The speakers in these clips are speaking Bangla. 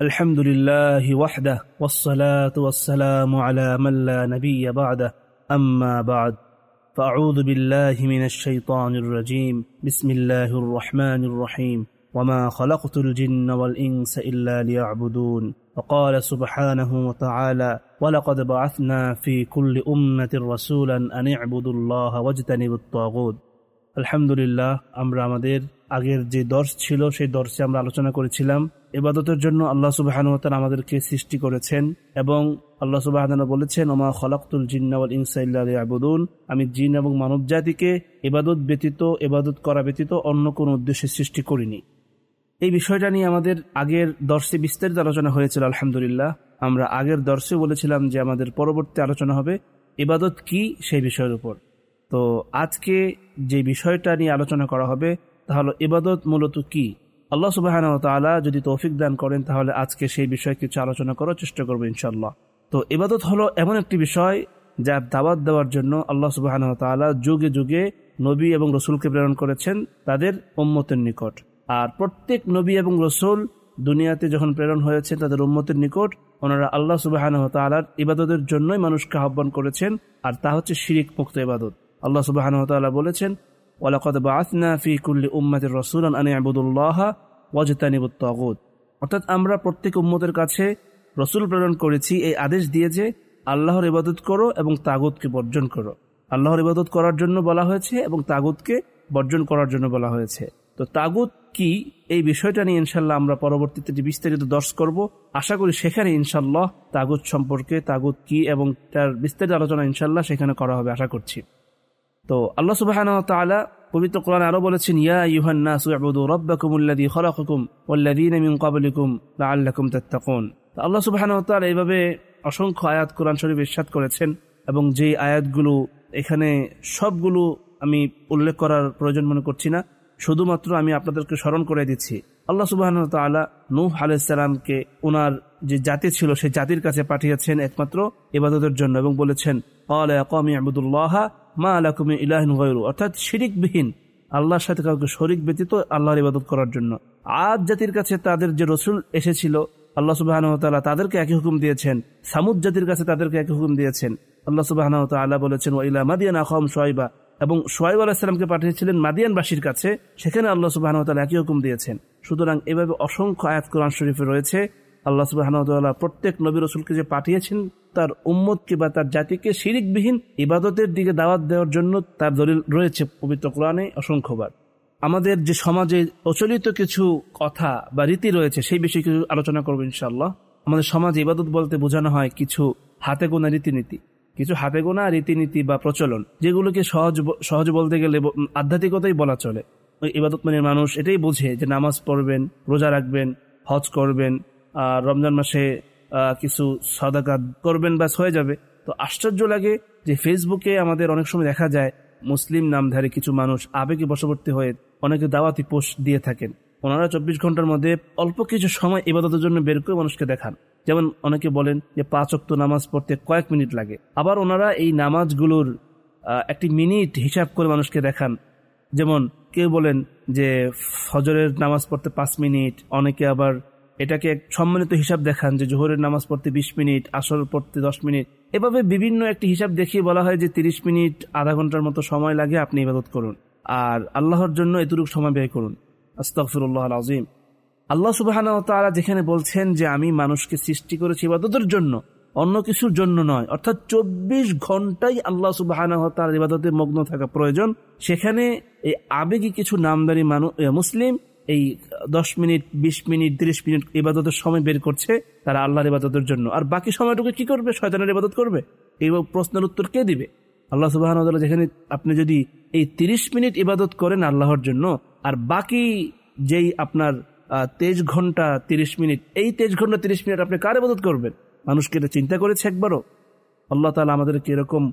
الحمد لله وحده والصلاة والسلام على من لا نبي بعده أما بعد فأعوذ بالله من الشيطان الرجيم بسم الله الرحمن الرحيم وما خلقت الجن والإنس إلا ليعبدون وقال سبحانه وتعالى ولقد بعثنا في كل أمة رسولا أن اعبدوا الله واجتنبوا الطاغوت الحمد لله أمر আমাদের আগের যে দর্শ ছিল সেই দর্শে আমরা আলোচনা করেছিলাম এবাদতের জন্য আল্লাহ সুবাহানুতাল আমাদেরকে সৃষ্টি করেছেন এবং আল্লাহ সুবাহ বলেছেন, ওমা খলাকুল জিন্নাওয়াল আবুদুন আমি জিন এবং মানব জাতিকে এবাদত ব্যতীত এবাদত করা ব্যতীত অন্য কোনো উদ্দেশ্যে সৃষ্টি করিনি। এই বিষয়টা নিয়ে আমাদের আগের দর্শে বিস্তারিত আলোচনা হয়েছিল, আলহামদুলিল্লাহ। আমরা আগের দর্শে বলেছিলাম যে আমাদের পরবর্তী আলোচনা হবে এবাদত কি সেই বিষয়ের উপর। তো আজকে যে বিষয়টা নিয়ে আলোচনা করা হবে তাহলে এবাদত মূলত কি? আল্লাহ সুবাহ যদি তৌফিক দান করেন, তাহলে আজকে সেই বিষয়ে কিছু আলোচনা করার চেষ্টা করব ইনশাল্লাহ তো ইবাদত হলো এমন একটি বিষয় যার দাওয়াত দেওয়ার জন্য আল্লাহ সুবাহ যুগে যুগে নবী এবং রসুলকে প্রেরণ করেছেন তাদের উম্মতের নিকট। আর প্রত্যেক নবী এবং রসুল দুনিয়াতে যখন প্রেরণ হয়েছে তাদের উম্মতের নিকট, ওনারা আল্লাহ সুবাহ তালার ইবাদতের জন্যই মানুষকে আহ্বান করেছেন, আর তা হচ্ছে শিরিক মুক্ত ইবাদত। আল্লাহ সুবাহ বলেছেন, ওয়ালাকদ বাসনা ফি কুল্লি উম্মাতের রসুল আন আবুদুল্লাহ ওয়াজতানিবুত তগুদ অর্থাৎ আমরা প্রত্যেক উম্মতের কাছে রসুল প্রেরণ করেছি, এই আদেশ দিয়ে যে আল্লাহর ইবাদত করো এবং তাগুদকে বর্জন করো। আল্লাহর ইবাদত করার জন্য বলা হয়েছে এবং তাগুদকে বর্জন করার জন্য বলা হয়েছে। তো তাগুদ কি? এই বিষয়টা নিয়ে ইনশাল্লাহ আমরা পরবর্তীতে বিস্তারিত দর্শ করব, আশা করি সেখানে ইনশাল্লাহ তাগুদ সম্পর্কে তাগুদ কি এবং তার বিস্তারিত আলোচনা ইনশাল্লাহ সেখানে করা হবে, আশা করছি। তো আল্লাহ সুবাহ পবিত্র কোরআন আরও বলেছেন, ইয়া ইউহান্নাসু ইবুদু রাব্বাকুমুল্লাযী খালাকাকুম ওয়াল্লাযীনা মিন ক্বাবলিকুম লাআল্লাকুম তাত্তাকুন। আল্লাহ সুবহানাহু ওয়া তাআলা এইভাবে অসংখ্য আয়াত কোরআন শরীফ ইরশাদ করেছেন এবং যে আয়াতগুলো এখানে সবগুলো আমি উল্লেখ করার প্রয়োজন মনে করছি না, শুধুমাত্র আমি আপনাদেরকে স্মরণ করে দিচ্ছি। আল্লাহ সুবাহ তাল্লাহ নূহ আলাইসালামকে ওনার যে জাতি ছিল সেই জাতির কাছে পাঠিয়েছেন একমাত্র ইবাদতের জন্য এবং বলেছেন আবুদুল্লাহ মা অর্থাৎ শিরিকবিহীন, আল্লাহর সাথে কাউকে শরিক ব্যতীত আল্লাহর ইবাদত করার জন্য। আজ জাতির কাছে তাদের যে রসুল এসেছিল, আল্লাহ সুবাহ তাদেরকে একই হুকুম দিয়েছেন। সামুদ জাতির কাছে তাদেরকে একই হুকুম দিয়েছেন। আল্লাহ সুবাহ আল্লাহ বলেছেন ওইলা মাদিয়ান সোয়াইবা এবং সোয়াইব আলাহিসামকে পাঠিয়েছিলেন মাদিয়ানবাসীর কাছে, সেখানে আল্লাহ সুবাহ একই হুকুম দিয়েছেন। সুতরাং এভাবে অসংখ্য আয়াত কোরআন শরীফে রয়েছে। আল্লাহ সুবাহ প্রত্যেক নবী রসুলকে যে পাঠিয়েছেন, তার উম্মতকে বা তার জাতিকে শিরিকবিহীন ইবাদতের দিকে দাওয়াত দেওয়ার জন্য তার দলিল রয়েছে পবিত্র কোরআনে অসংখ্যবার। আমাদের যে সমাজে প্রচলিত কিছু কথা বা রীতি রয়েছে, সেই বিষয়ে কিছু আলোচনা করব ইনশাল্লাহ আমাদের সমাজে ইবাদত বলতে বোঝানো হয় কিছু হাতে গোনা রীতিনীতি, কিছু হাতে গোনা রীতিনীতি বা প্রচলন, যেগুলোকে সহজ সহজ বলতে গেলে আধ্যাত্মিকতাই বলা চলে। ওই ইবাদত মানে মানুষ এটাই বোঝে যে নামাজ পড়বেন, রোজা রাখবেন, হজ করবেন রমজান মাসে কিছু সদাকা করবেন, ব্যাস হয়ে যাবে। তো আশ্চর্য লাগে যে ফেসবুকে আমাদের অনেক সময় দেখা যায়, মুসলিম নামধারী কিছু মানুষ আবেগে বশবর্তী হয়ে অনেকে দাওয়াতি পোস্ট দিয়ে থাকেন। ওনারা চব্বিশ ঘণ্টার মধ্যে অল্প কিছু সময় ইবাদতের জন্য বের করে মানুষকে দেখান। যেমন অনেকে বলেন যে পাঁচ অক্ত নামাজ পড়তে কয়েক মিনিট লাগে। আবার ওনারা এই নামাজগুলোর একটি মিনিট হিসাব করে মানুষকে দেখান। যেমন কেউ বলেন যে ফজরের নামাজ পড়তে পাঁচ মিনিট, অনেকে আবার এটাকে এক সম্মানিত হিসাব দেখান যে জোহরের নামাজ পড়তে বিশ মিনিট, আসর পড়তে দশ মিনিট। এভাবে বিভিন্ন একটি হিসাব দেখিয়ে বলা হয় যে তিরিশ মিনিট, আধা ঘণ্টার মতো সময় লাগে আপনি ইবাদত করুন। আর আল্লাহর জন্য এতটুকু সময় ব্যয় করুন। আস্তফিরুল্লাহ আজিম আল্লাহ সুবাহ যেখানে বলছেন যে আমি মানুষকে সৃষ্টি করেছি ইবাদতের জন্য, অন্য কিছুর জন্য নয়। অর্থাৎ চব্বিশ ঘন্টাই আল্লাহ সুবাহ ইবাদতে মগ্ন থাকা প্রয়োজন। সেখানে এই আবেগী কিছু নামদারি মানুষ মুসলিম এই দশ মিনিট ২০ মিনিট, তিরিশ মিনিট ইবাদতের সময় বের করছে তারা আল্লাহর ইবাদতের জন্য। আর বাকি সময়টুকু কি করবে? শয়তানের ইবাদত করবে? এই প্রশ্নের উত্তর কে দিবে? আল্লাহ সুবাহ যেখানে আপনি যদি এই তিরিশ মিনিট ইবাদত করেন আল্লাহর জন্য, আর বাকি যেই আপনার তেইশ ঘণ্টা তিরিশ মিনিট, এই তেইশ ঘণ্টা তিরিশ মিনিট আপনি কার ইবাদত করবেন? মানুষকে এটা চিন্তা করেছে একবারও। আল্লাহ তালা আমাদেরকে এরকম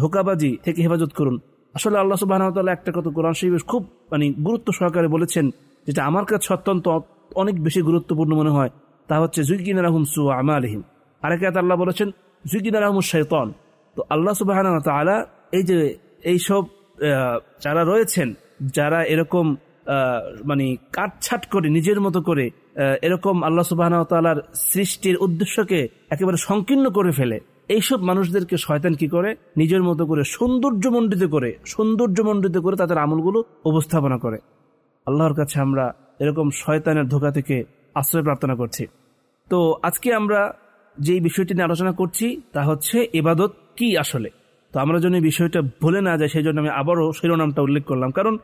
ধোকাবাজি থেকে হেফাজত করুন। আসলে আল্লাহ সুবাহ একটা কথা কোরআন শরীফ খুব মানে গুরুত্ব সহকারে বলেছেন যেটা আমার কাছে অত্যন্ত অনেক বেশি গুরুত্বপূর্ণ মনে হয়, তা হচ্ছে, জুইকিন রাহুম সু আমা আলহিম আরেক আল্লাহ বলেছেন, জুইকিন রাহম শৈতন তো আল্লাহ সুবাহ তালা এই যে এইসব যারা রয়েছেন, যারা এরকম মানে কাটছাট করে, নিজের মতো করে এরকম আল্লাহ সুবাহ তালার সৃষ্টির উদ্দেশ্যকে একেবারে সংকীর্ণ করে ফেলে এইসব মানুষদেরকে শয়তান কি করে? নিজের মতো করে সৌন্দর্যমণ্ডিত করে সৌন্দর্যমণ্ডিত করে তাদের আমলগুলো উপস্থাপনা করে। আল্লাহর কাছে আমরা এরকম শয়তানের ধোকা থেকে আশ্রয় প্রার্থনা করছি। তো আজকে আমরা যেই বিষয়টি নিয়ে আলোচনা করছি, তা হচ্ছে এবাদত কি আসলে? তো আমরা যেন এই বিষয়টা ভুলে না যাই সেই জন্য আমি আবারও শিরোনামটা উল্লেখ করলাম। কারণ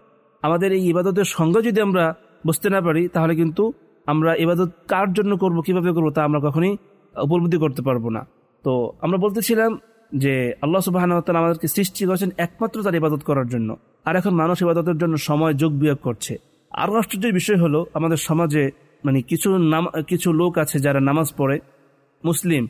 আমাদের এই ইবাদতের সঙ্গে যদি আমরা বুঝতে না পারি, তাহলে কিন্তু আমরা ইবাদত কার জন্য করব, কীভাবে করব, তা আমরা কখনই উপলব্ধি করতে পারব না। তো আমরা বলতেছিলাম যে আল্লাহ সুবাহ আমাদেরকে সৃষ্টি করেছেন একমাত্র তার ইবাদত করার জন্য। আর এখন মানুষ ইবাদতের জন্য সময় যোগ বিয়োগ করছে। আরও আশ্চর্যের বিষয় হলো, আমাদের সমাজে মানে কিছু নাম কিছু লোক আছে যারা নামাজ পড়ে, মুসলিম,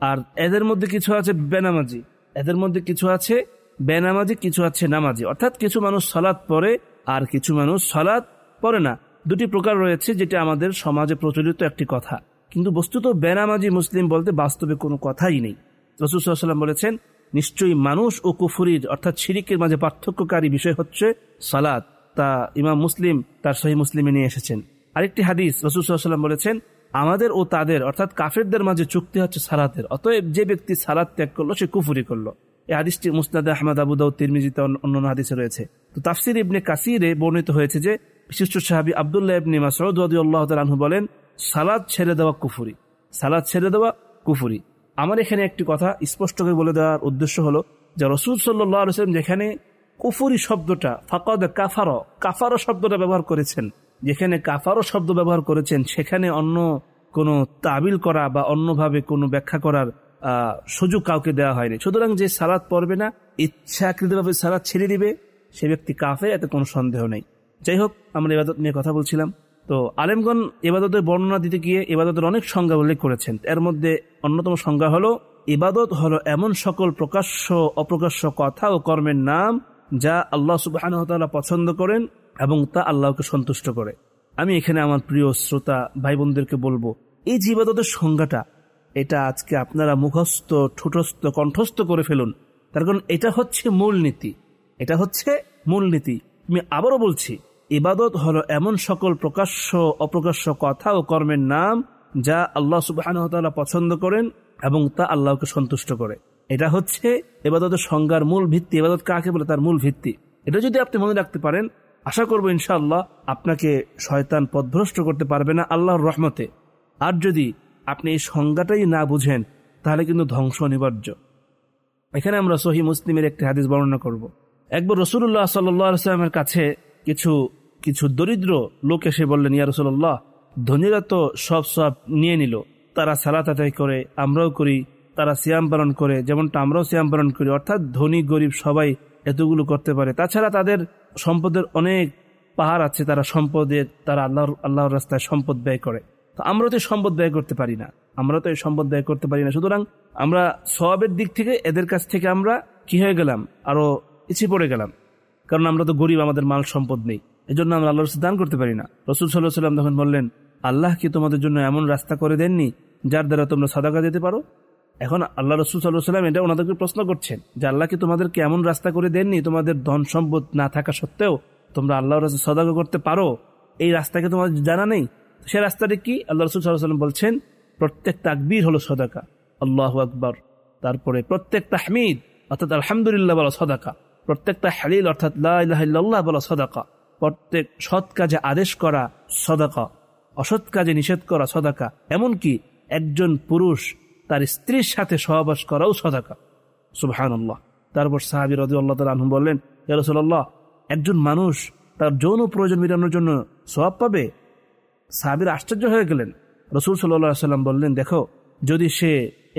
আর এদের মধ্যে কিছু আছে বেনামাজি। এদের মধ্যে কিছু আছে বেনামাজি, কিছু আছে নামাজি। অর্থাৎ কিছু মানুষ সালাদ পড়ে, আর কিছু মানুষ সালাদ পড়ে না। দুটি প্রকার রয়েছে যেটা আমাদের সমাজে প্রচলিত একটি কথা। কিন্তু বস্তুত বেনামাজি, মুসলিম বলতে বাস্তবে কোনো কথাই নেই। রসুসাল্লাম বলেছেন, নিশ্চয়ই মানুষ ও কুফুরির, অর্থাৎ শিরিকের মাঝে পার্থক্যকারী বিষয় হচ্ছে সালাদ তা ইমাম মুসলিম তার সহি মুসলিমে নিয়ে এসেছেন। আরেকটি হাদিস রসুসাল্লাম বলেছেন, আমাদের ও তাদের, অর্থাৎ কাফেরদের মাঝে চুক্তি হচ্ছে সালাতের। অতএব যে ব্যক্তি সালাদ ত্যাগ করল, সে কুফুরি করল। এই হাদিসটি মুসনাদ আহমদ আবুদাউ তিরমিজিতে অন্যান্য হাদিসে রয়েছে। তো তাফসির ইবনে কাসিরে বর্ণিত হয়েছে যে, বিশিষ্ট সাহাবি আবদুল্লাহ ইবনে মাসউদ রাদিয়াল্লাহু তাআলা বলেন সালাদ ছেড়ে দেওয়া কুফুরি। সালাদ ছেড়ে দেওয়া কুফুরি। আমার এখানে একটি কথা স্পষ্ট করে বলে দেওয়ার উদ্দেশ্য হলো যে, রসুল সাল্লাহ সাল্লাম যেখানে কুফুরি শব্দটা, ফাকদ কাফারো কাফারো শব্দটা ব্যবহার করেছেন। যেখানে কাফারো শব্দ ব্যবহার করেছেন, সেখানে অন্য কোনো তাবিল করা বা অন্যভাবে কোনো ব্যাখ্যা করার সুযোগ কাউকে দেওয়া হয়নি। সুতরাং যে সালাদ পড়বে না, ইচ্ছাকৃতভাবে সালাদ ছেড়ে দিবে, সে ব্যক্তি কাফে এতে কোনো সন্দেহ নেই। যাই হোক, আমরা এবাদত নিয়ে কথা বলছিলাম। তো আলেমগন এবাদতের বর্ণনা দিতে গিয়ে এবাদতের অনেক সংজ্ঞা উল্লেখ করেছেন। এর মধ্যে অন্যতম সংজ্ঞা হলো ইবাদত হলো এমন সকল প্রকাশ্য, অপ্রকাশ্য কথা ও কর্মের নাম যা আল্লাহ সুবাহ পছন্দ করেন এবং তা আল্লাহকে সন্তুষ্ট করে। আমি এখানে আমার প্রিয় শ্রোতা ভাই বোনদেরকে বলব, এই যে ইবাদতের সংজ্ঞাটা, এটা আজকে আপনারা মুখস্থ, ঠুটস্থ, কণ্ঠস্থ করে ফেলুন। তার কারণ এটা হচ্ছে মূলনীতি এটা হচ্ছে মূলনীতি আমি আবারও বলছি, ইবাদত হলো এমন সকল প্রকাশ্য, অপ্রকাশ্য কথা ও কর্মের নাম যা আল্লাহ সুবাহ পছন্দ করেন এবং তা আল্লাহকে সন্তুষ্ট করে। এটা হচ্ছে এবাদতের সংজ্ঞার মূল ভিত্তি, এবাদত কাকে বলে? তার মূল ভিত্তি। এটা যদি আপনি মনে রাখতে পারেন, আশা করব ইনশাআল্লাহ আপনাকে শয়তান পদভ্রষ্ট করতে পারবে না আল্লাহর রহমতে। আর যদি আপনি এই সংজ্ঞাটাই না বুঝেন, তাহলে কিন্তু ধ্বংস অনিবার্য। এখানে আমরা সহি মুসলিমের একটি হাদিস বর্ণনা করব। একবার রসুল্লাহ সাল্লামের কাছে কিছু কিছু দরিদ্র লোক এসে বললেন, ইয়া রসুল্লাহ ধনীরা তো সব সব নিয়ে নিল, তারা সালাত করে, আমরাও করি তারা সিয়াম পালন করে, যেমনটা আমরাও সিয়াম পালন করি, অর্থাৎ ধনী, গরিব সবাই এতগুলো করতে পারে। তাছাড়া তাদের সম্পদের অনেক পাহাড় আছে, তারা সম্পদের তারা আল্লাহর আল্লাহর রাস্তায় সম্পদ ব্যয় করে। তো আমরা তো সম্পদ ব্যয় করতে পারি না। আমরা তো এই সম্পদ ব্যয় করতে পারি না। সুতরাং আমরা সবের দিক থেকে, এদের কাছ থেকে আমরা কি হয়ে গেলাম? আরও পিছিয়ে পড়ে গেলাম। কারণ আমরা তো গরিব, আমাদের মাল সম্পদ নেই। এই জন্য আমরা আল্লাহর দান করতে পারি না। রসুল সাল্লাহ সাল্লাম তখন বললেন, আল্লাহ কি তোমাদের জন্য এমন রাস্তা করে দেননি, যার দ্বারা তোমরা সাদাকা দিতে পারো? এখন আল্লাহ রসুল সাল্লাহ সাল্লাম এটা ওনাদেরকে প্রশ্ন করছেন যে আল্লাহকে তোমাদেরকে এমন রাস্তা করে দেননি? তোমাদের ধন সম্পদ না থাকা সত্ত্বেও তোমরা আল্লাহ রাস্তা সদাকা করতে পারো। এই রাস্তাকে তোমাদের জানা নেই। সে রাস্তাটি কি? আল্লাহ রসুল সাল্লাহ সাল্লাম বলছেন, প্রত্যেক তাকবীর হলো সদাকা। আল্লাহ আকবর। তারপরে প্রত্যেক তাহমিদ, অর্থাৎ আলহামদুলিল্লাহ বলা সদাকা। প্রত্যেকটা হালিল অর্থাৎ লাহ বলা সদাকা। প্রত্যেক সৎ কাজে আদেশ করা সদাকা। অসৎ কাজে নিষেধ করা সদাকা। এমনকি একজন পুরুষ তার স্ত্রীর সাথে সহবাস করাও সদাকা। সুবহান আল্লাহ তারপর সাহাবির রদি আল্লাহ তালহম বললেন ইয়ারসল্লাহ একজন মানুষ তার যৌন প্রয়োজন মেটানোর জন্য সবাব পাবে? সাহাবির আশ্চর্য হয়ে গেলেন। রসুল সাল্লাহ সাল্লাম বললেন, দেখো, যদি সে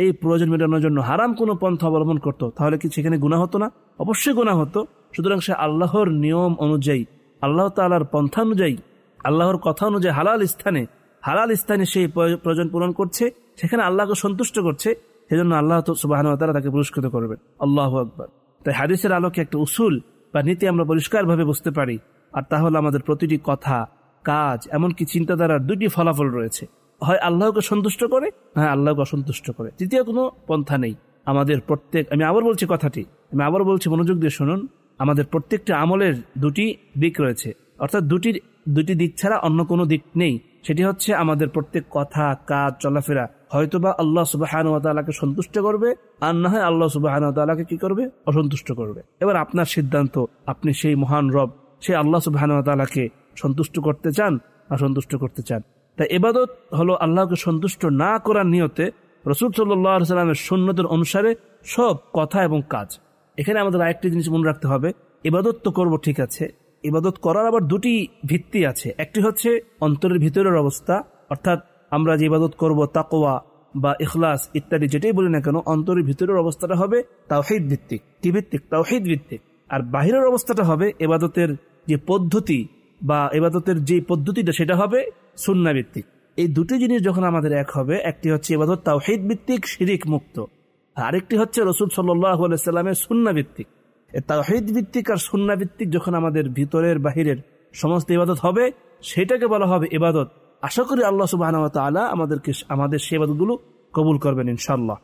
এই প্রয়োজন মেটানোর জন্য হারাম কোনো পন্থা অবলম্বন করত, তাহলে কি সেখানে গুণা হতো না? অবশ্যই গুণা হতো। সুতরাং সে আল্লাহর নিয়ম অনুযায়ী, আল্লাহ তালার পন্থা অনুযায়ী, আল্লাহর কথা অনুযায়ী হালাল স্থানে হালাল স্থানে সেই প্রয়োজন পূরণ করছে সেখানে আল্লাহকে সন্তুষ্ট করছে, সেজন্য আল্লাহ সুবাহান তারা তাকে পুরস্কৃত করবেন। আল্লাহ আকবর। তাই হাদিসের আলোকে একটা উসুল বা নীতি আমরা পরিষ্কারভাবে বুঝতে পারি। আর তাহলে আমাদের প্রতিটি কথা, কাজ, এমনকি চিন্তাধারার দুটি ফলাফল রয়েছে। হয় আল্লাহকে সন্তুষ্ট করে হ্যাঁ আল্লাহকে অসন্তুষ্ট করে। তৃতীয় কোনো পন্থা নেই। আমাদের প্রত্যেক, আমি আবার বলছি কথাটি, আমি আবার বলছি মনোযোগ দিয়ে শুনুন, আমাদের প্রত্যেকটা আমলের দুটি দিক রয়েছে। অর্থাৎ দুটির, দুটি দিক ছাড়া অন্য কোনো দিক নেই। সেটি হচ্ছে আমাদের প্রত্যেক কথা, কাজ, চলাফেরা হয়তোবা আল্লাহ সুবাহান তালাকে সন্তুষ্ট করবে, আর না হয় আল্লাহ সুবাহান তালাকে কি করবে? অসন্তুষ্ট করবে। এবার আপনার সিদ্ধান্ত, আপনি সেই মহান রব সেই আল্লাহ সুবাহান তালাকে সন্তুষ্ট করতে চান বা সন্তুষ্ট করতে চান? তাই এবাদত হলো আল্লাহকে সন্তুষ্ট না করার নিয়তে রসুল সাল্লামের সুন্নতের অনুসারে সব কথা এবং কাজ। এখানে আমাদের আরেকটি জিনিস মনে রাখতে হবে, এবাদত তো করব, ঠিক আছে। ইবাদত করার আবার দুটি ভিত্তি আছে। একটি হচ্ছে অন্তরের ভিতরের অবস্থা, অর্থাৎ আমরা যে ইবাদত করব তাকোয়া বা ইখলাস ইত্যাদি যেটাই বলি না কেন অন্তরের ভিতরের অবস্থাটা হবে তাওহিদ ভিত্তিক কি ভিত্তিক তাওহিদ ভিত্তিক। আর বাহিরের অবস্থাটা হবে এবাদতের যে পদ্ধতি বা এবাদতের যে পদ্ধতিটা, সেটা হবে সুন্না ভিত্তিক। এই দুটি জিনিস যখন আমাদের এক হবে, একটি হচ্ছে এবাদত তাওহিদ ভিত্তিক, শিরিক মুক্ত। আরেকটি হচ্ছে রসুল সাল্লামের সুন্না ভিত্তিক। তাহিদ ভিত্তিক আর সুন্না ভিত্তিক যখন আমাদের ভিতরের, বাহিরের সমস্ত ইবাদত হবে, সেটাকে বলা হবে ইবাদত। আশা করি আল্লাহ সুবাহ আমাদেরকে আমাদের সে ইবাদতগুলো কবুল করবেন ইনশাল্লাহ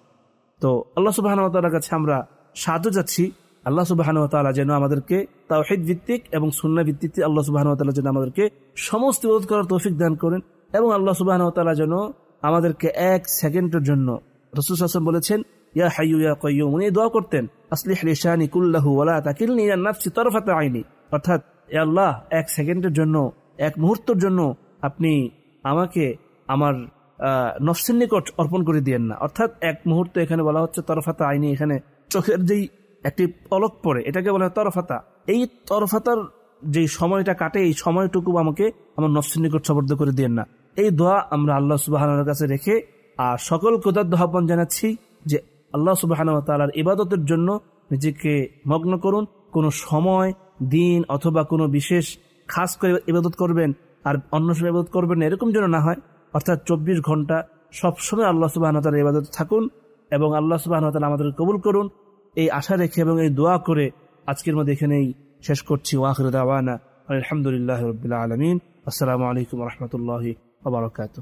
তো আল্লাহ সুবাহ কাছে আমরা সাহায্য যাচ্ছি আল্লাহ সুবাহ যেন আমাদেরকে তাওহিদ ভিত্তিক এবং সুন্না ভিত্তিতে আল্লাহ সুবাহ যেন আমাদেরকে সমস্ত ইবাদত করার তৌফিক দান করেন এবং আল্লাহ সুবাহ যেন আমাদেরকে এক সেকেন্ডের জন্য রসুল হাসান বলেছেন, ইয়া হাইয়ু ইয়া কয়ুম উনি দোয়া করতেন, আসলিহ লিশানি কুল্লাহু ওয়ালা তাকিলনি ইলা নাফসি তরফাতা আইনি অর্থাৎ আল্লাহ, এক সেকেন্ডের জন্য, এক মুহূর্তের জন্য আপনি আমাকে আমার নফসের নিকট অর্পণ করে দিয়েন না। অর্থাৎ এক মুহূর্ত এখানে বলা হচ্ছে তরফাতা আইনি, এখানে চোখের যেই একটি পলক পড়ে, এটাকে বলা হয় তরফাতা। এই তরফাতার যে সময়টা কাটে, এই সময়টুকু আমাকে আমার নফসের নিকট সবর্দ করে দিয়েন না। এই দোয়া আমরা আল্লাহ সুবাহ কাছে রেখে আর সকল কোদার আহ্বান জানাচ্ছি যে আল্লাহ সুবাহ তালার ইবাদতের জন্য নিজেকে মগ্ন করুন। কোনো সময়, দিন অথবা কোনো বিশেষ খাস করে ইবাদত করবেন আর অন্য সময় ইবাদত করবেন এরকম যেন না হয়। অর্থাৎ চব্বিশ ঘণ্টা সবসময় আল্লাহ সুবাহ তালার ইবাদত থাকুন এবং আল্লাহ সুবাহ তালা আমাদের কবুল করুন। এই আশা রেখে এবং এই দোয়া করে আজকের মধ্যে এখানেই শেষ করছি। ওয়াহর দাওয়ানা আলহামদুলিল্লাহ রবিল্লা আলমিন। আসসালামু আলাইকুম রহমতুল্লাহ আবরকাত